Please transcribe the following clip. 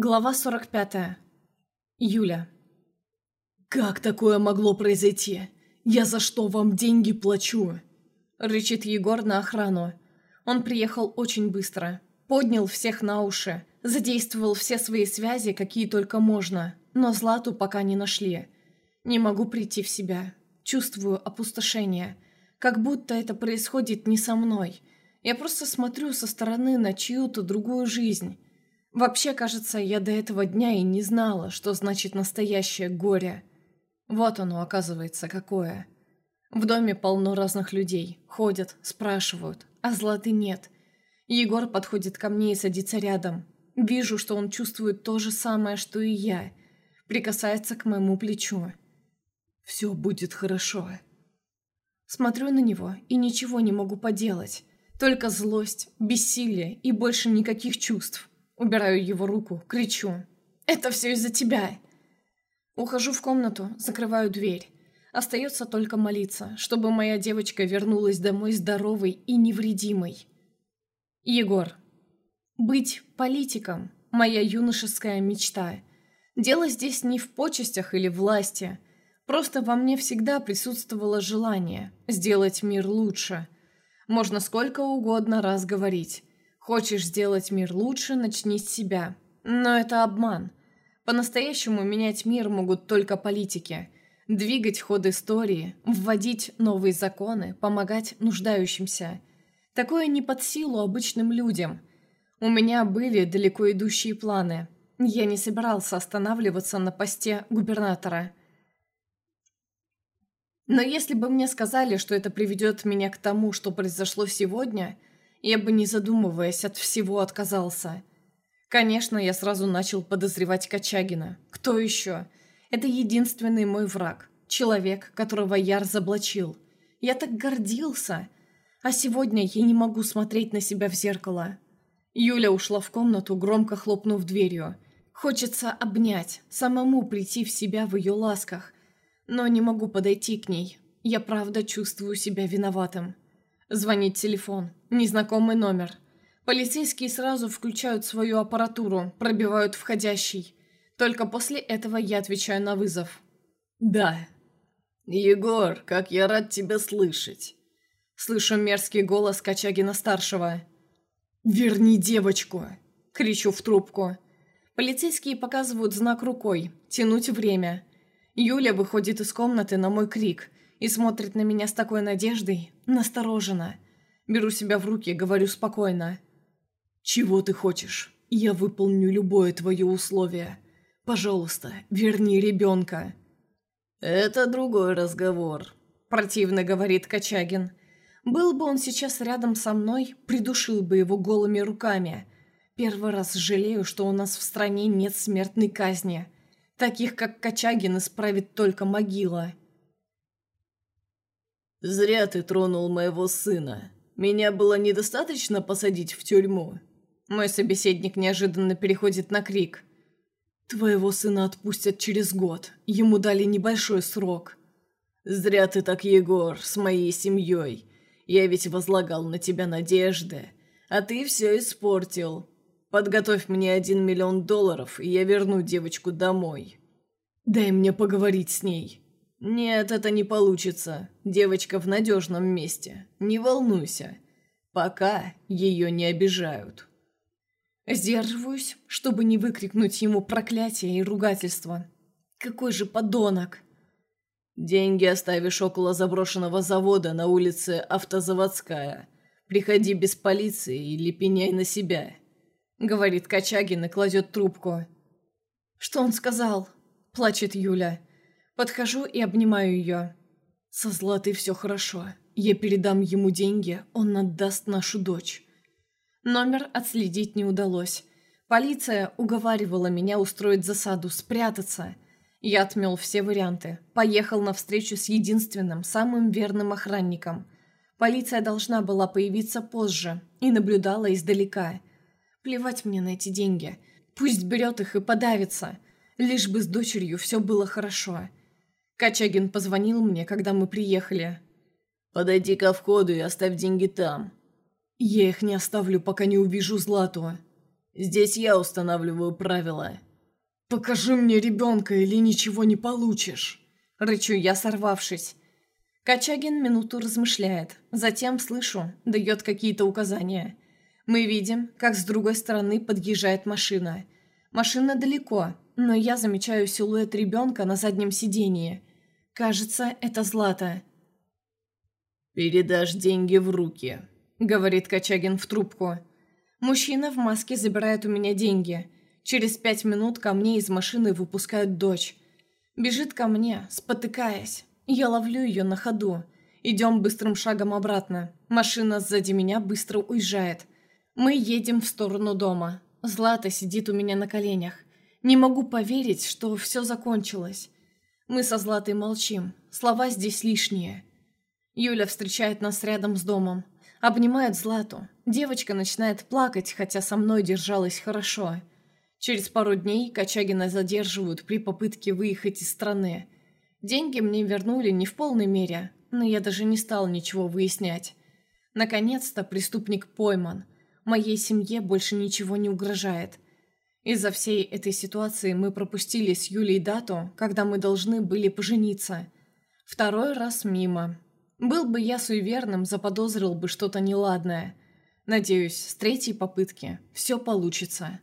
Глава 45. Юля. «Как такое могло произойти? Я за что вам деньги плачу?» Рычит Егор на охрану. Он приехал очень быстро. Поднял всех на уши. Задействовал все свои связи, какие только можно. Но Злату пока не нашли. Не могу прийти в себя. Чувствую опустошение. Как будто это происходит не со мной. Я просто смотрю со стороны на чью-то другую жизнь. Вообще, кажется, я до этого дня и не знала, что значит настоящее горе. Вот оно, оказывается, какое. В доме полно разных людей. Ходят, спрашивают, а Златы нет. Егор подходит ко мне и садится рядом. Вижу, что он чувствует то же самое, что и я. Прикасается к моему плечу. «Все будет хорошо». Смотрю на него и ничего не могу поделать. Только злость, бессилие и больше никаких чувств. Убираю его руку, кричу. «Это все из-за тебя!» Ухожу в комнату, закрываю дверь. Остается только молиться, чтобы моя девочка вернулась домой здоровой и невредимой. Егор. Быть политиком – моя юношеская мечта. Дело здесь не в почестях или власти. Просто во мне всегда присутствовало желание сделать мир лучше. Можно сколько угодно раз говорить. Хочешь сделать мир лучше, начни с себя. Но это обман. По-настоящему менять мир могут только политики. Двигать ход истории, вводить новые законы, помогать нуждающимся. Такое не под силу обычным людям. У меня были далеко идущие планы. Я не собирался останавливаться на посте губернатора. Но если бы мне сказали, что это приведет меня к тому, что произошло сегодня – я бы, не задумываясь, от всего отказался. Конечно, я сразу начал подозревать Качагина. Кто еще? Это единственный мой враг. Человек, которого я разоблачил. Я так гордился. А сегодня я не могу смотреть на себя в зеркало. Юля ушла в комнату, громко хлопнув дверью. Хочется обнять, самому прийти в себя в ее ласках. Но не могу подойти к ней. Я правда чувствую себя виноватым. Звонит телефон. Незнакомый номер. Полицейские сразу включают свою аппаратуру, пробивают входящий. Только после этого я отвечаю на вызов. «Да». «Егор, как я рад тебя слышать!» Слышу мерзкий голос Качагина-старшего. «Верни девочку!» Кричу в трубку. Полицейские показывают знак рукой. Тянуть время. Юля выходит из комнаты на мой крик и смотрит на меня с такой надеждой, настороженно. Беру себя в руки, говорю спокойно. «Чего ты хочешь? Я выполню любое твое условие. Пожалуйста, верни ребенка». «Это другой разговор», – противно говорит Качагин. «Был бы он сейчас рядом со мной, придушил бы его голыми руками. Первый раз жалею, что у нас в стране нет смертной казни. Таких, как Качагин, исправит только могила». «Зря ты тронул моего сына. Меня было недостаточно посадить в тюрьму?» Мой собеседник неожиданно переходит на крик. «Твоего сына отпустят через год. Ему дали небольшой срок». «Зря ты так, Егор, с моей семьей. Я ведь возлагал на тебя надежды, а ты все испортил. Подготовь мне один миллион долларов, и я верну девочку домой. Дай мне поговорить с ней». «Нет, это не получится. Девочка в надежном месте. Не волнуйся. Пока ее не обижают». Сдерживаюсь, чтобы не выкрикнуть ему проклятие и ругательство. Какой же подонок! «Деньги оставишь около заброшенного завода на улице Автозаводская. Приходи без полиции или пеняй на себя», — говорит Качагин и кладет трубку. «Что он сказал?» — плачет Юля. Подхожу и обнимаю ее. «Со Златой все хорошо. Я передам ему деньги, он отдаст нашу дочь». Номер отследить не удалось. Полиция уговаривала меня устроить засаду, спрятаться. Я отмел все варианты. Поехал на встречу с единственным, самым верным охранником. Полиция должна была появиться позже и наблюдала издалека. Плевать мне на эти деньги. Пусть берет их и подавится. Лишь бы с дочерью все было хорошо. Качагин позвонил мне, когда мы приехали. «Подойди ко входу и оставь деньги там». «Я их не оставлю, пока не увижу Злату». Здесь я устанавливаю правила». «Покажи мне ребенка, или ничего не получишь!» Рычу я, сорвавшись. Качагин минуту размышляет, затем, слышу, дает какие-то указания. Мы видим, как с другой стороны подъезжает машина. Машина далеко, но я замечаю силуэт ребенка на заднем сидении. Кажется, это Злата. «Передашь деньги в руки», — говорит Качагин в трубку. Мужчина в маске забирает у меня деньги. Через пять минут ко мне из машины выпускают дочь. Бежит ко мне, спотыкаясь. Я ловлю ее на ходу. Идем быстрым шагом обратно. Машина сзади меня быстро уезжает. Мы едем в сторону дома. Злата сидит у меня на коленях. Не могу поверить, что все закончилось. Мы со Златой молчим. Слова здесь лишние. Юля встречает нас рядом с домом. Обнимает Злату. Девочка начинает плакать, хотя со мной держалась хорошо. Через пару дней Качагина задерживают при попытке выехать из страны. Деньги мне вернули не в полной мере, но я даже не стал ничего выяснять. Наконец-то преступник пойман. Моей семье больше ничего не угрожает. Из-за всей этой ситуации мы пропустили с Юлей дату, когда мы должны были пожениться. Второй раз мимо. Был бы я суеверным, заподозрил бы что-то неладное. Надеюсь, с третьей попытки все получится.